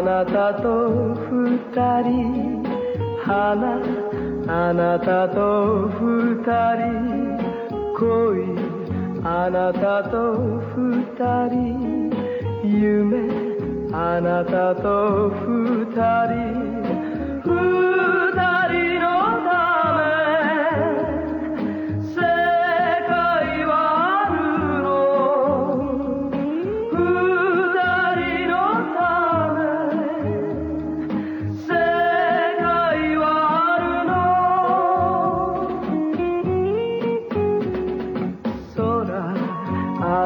なたと二人花あなたと二人恋あなたと二人夢あなたと二人。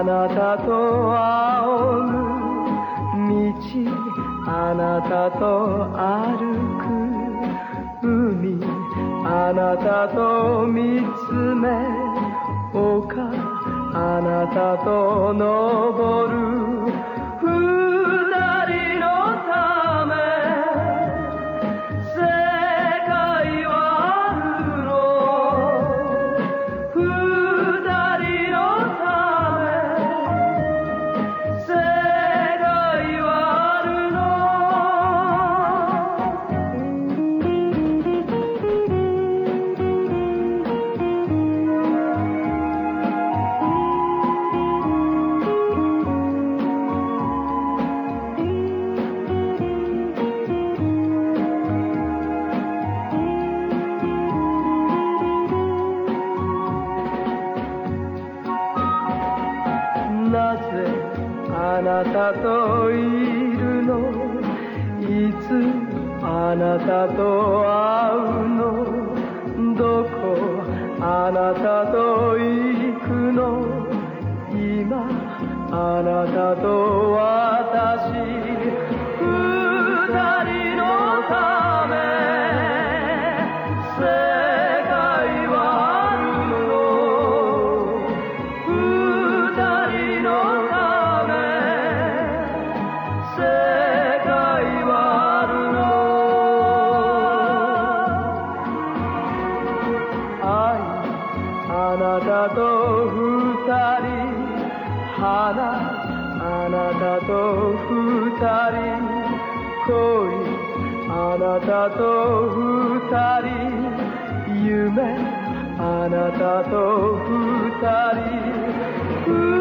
なたと仰ぐ道あなたと歩く海あなたと見つめ丘あなたと登るなぜあなたといるの？いつあなたと会うの？どこあなたと行くの？今あなたと会うのなたと二人花あなたと二人恋あなたと二人夢あなたと二人。